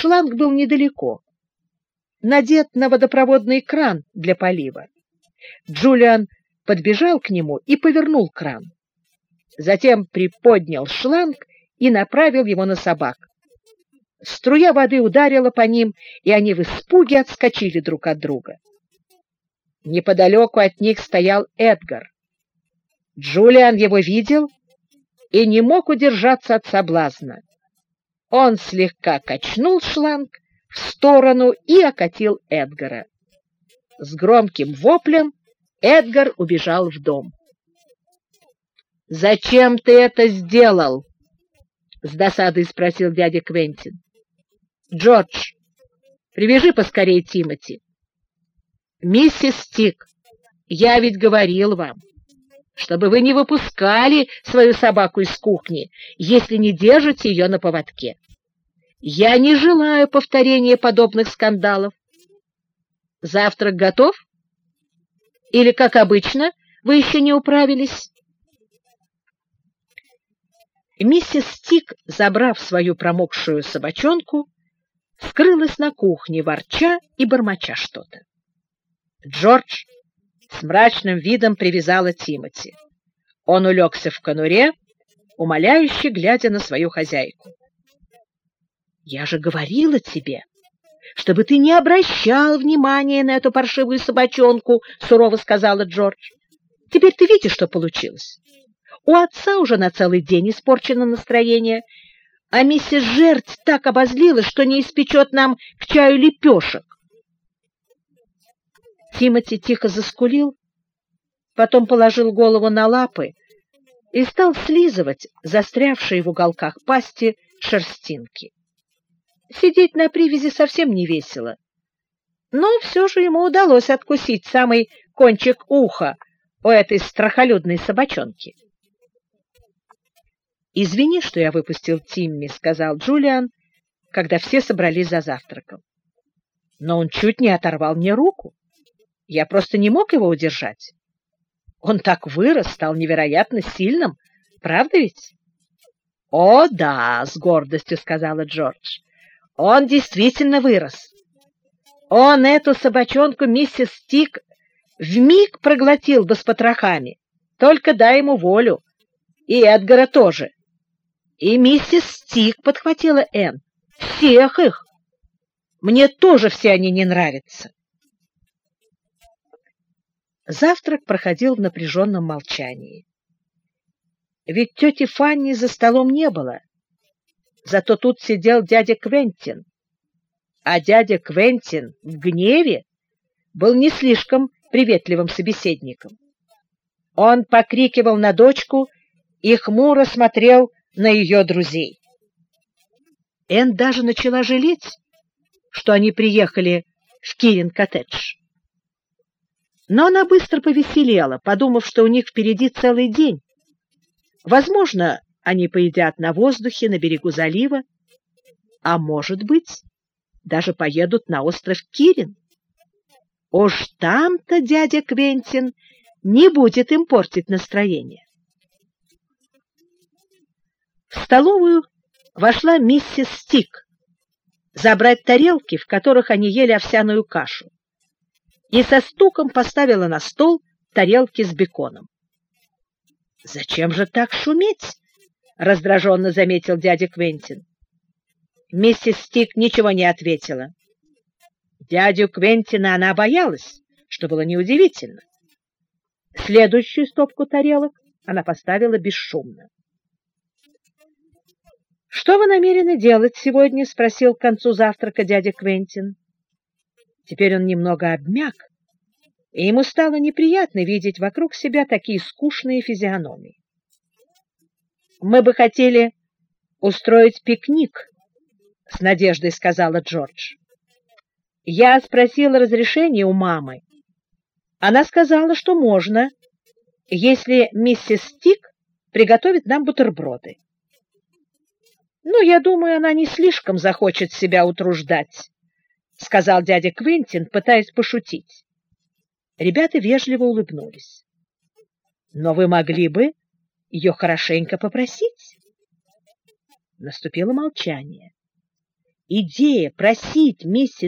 шланг был недалеко, надет на водопроводный кран для полива. Джулиан подбежал к нему и повернул кран. Затем приподнял шланг и направил его на собак. Струя воды ударила по ним, и они в испуге отскочили друг от друга. Неподалеку от них стоял Эдгар. Джулиан его видел и не мог удержаться от соблазна. Он слегка качнул шланг в сторону и окатил Эдгара. С громким воплем Эдгар убежал в дом. «Зачем ты это сделал?» — с досадой спросил дядя Квентин. «Джордж, привяжи поскорее Тимоти». «Миссис Стик, я ведь говорил вам, чтобы вы не выпускали свою собаку из кухни, если не держите ее на поводке. Я не желаю повторения подобных скандалов. Завтрак готов? Или, как обычно, вы еще не управились?» Миссис Стик, забрав свою промокшую собачонку, скрылась на кухне, ворча и бормоча что-то. Джордж с мрачным видом привязала Тимоти. Он улегся в конуре, умоляюще глядя на свою хозяйку. «Я же говорила тебе, чтобы ты не обращал внимания на эту паршивую собачонку», — сурово сказала Джордж. «Теперь ты видишь, что получилось. У отца уже на целый день испорчено настроение, а миссис Жерть так обозлилась, что не испечет нам к чаю лепешек. Тимати тихо заскулил, потом положил голову на лапы и стал слизывать застрявшие в уголках пасти шерстинки. Сидеть на привязи совсем не весело, но все же ему удалось откусить самый кончик уха у этой страхолюдной собачонки. «Извини, что я выпустил Тимми», — сказал Джулиан, когда все собрались за завтраком. «Но он чуть не оторвал мне руку. Я просто не мог его удержать. Он так вырос, стал невероятно сильным, правда ведь?» «О, да», — с гордостью сказала Джордж. «Он действительно вырос. Он эту собачонку миссис Стик вмиг проглотил бы с потрохами. Только дай ему волю. И Эдгара тоже». И миссис Стик подхватила Энн. Всех их. Мне тоже все они не нравятся. Завтрак проходил в напряженном молчании. Ведь тети Фанни за столом не было. Зато тут сидел дядя Квентин. А дядя Квентин в гневе был не слишком приветливым собеседником. Он покрикивал на дочку и хмуро смотрел на ее друзей. Энн даже начала жалеть, что они приехали в Кирин-коттедж. Но она быстро повеселела, подумав, что у них впереди целый день. Возможно, они поедят на воздухе на берегу залива, а может быть, даже поедут на остров Кирин. Уж там-то дядя Квентин не будет им портить настроение. В столовую вошла миссис Стик забрать тарелки, в которых они ели овсяную кашу, и со стуком поставила на стол тарелки с беконом. «Зачем же так шуметь?» — раздраженно заметил дядя Квентин. Миссис Стик ничего не ответила. Дядю Квентина она боялась, что было неудивительно. Следующую стопку тарелок она поставила бесшумно. «Что вы намерены делать сегодня?» — спросил к концу завтрака дядя Квентин. Теперь он немного обмяк, и ему стало неприятно видеть вокруг себя такие скучные физиономии. «Мы бы хотели устроить пикник», — с надеждой сказала Джордж. «Я спросила разрешения у мамы. Она сказала, что можно, если миссис Стик приготовит нам бутерброды. Ну, я думаю, она не слишком захочет себя утруждать, сказал дядя Квентин, пытаясь пошутить. Ребята вежливо улыбнулись. Но вы могли бы ее хорошенько попросить. Наступило молчание. Идея просить миссис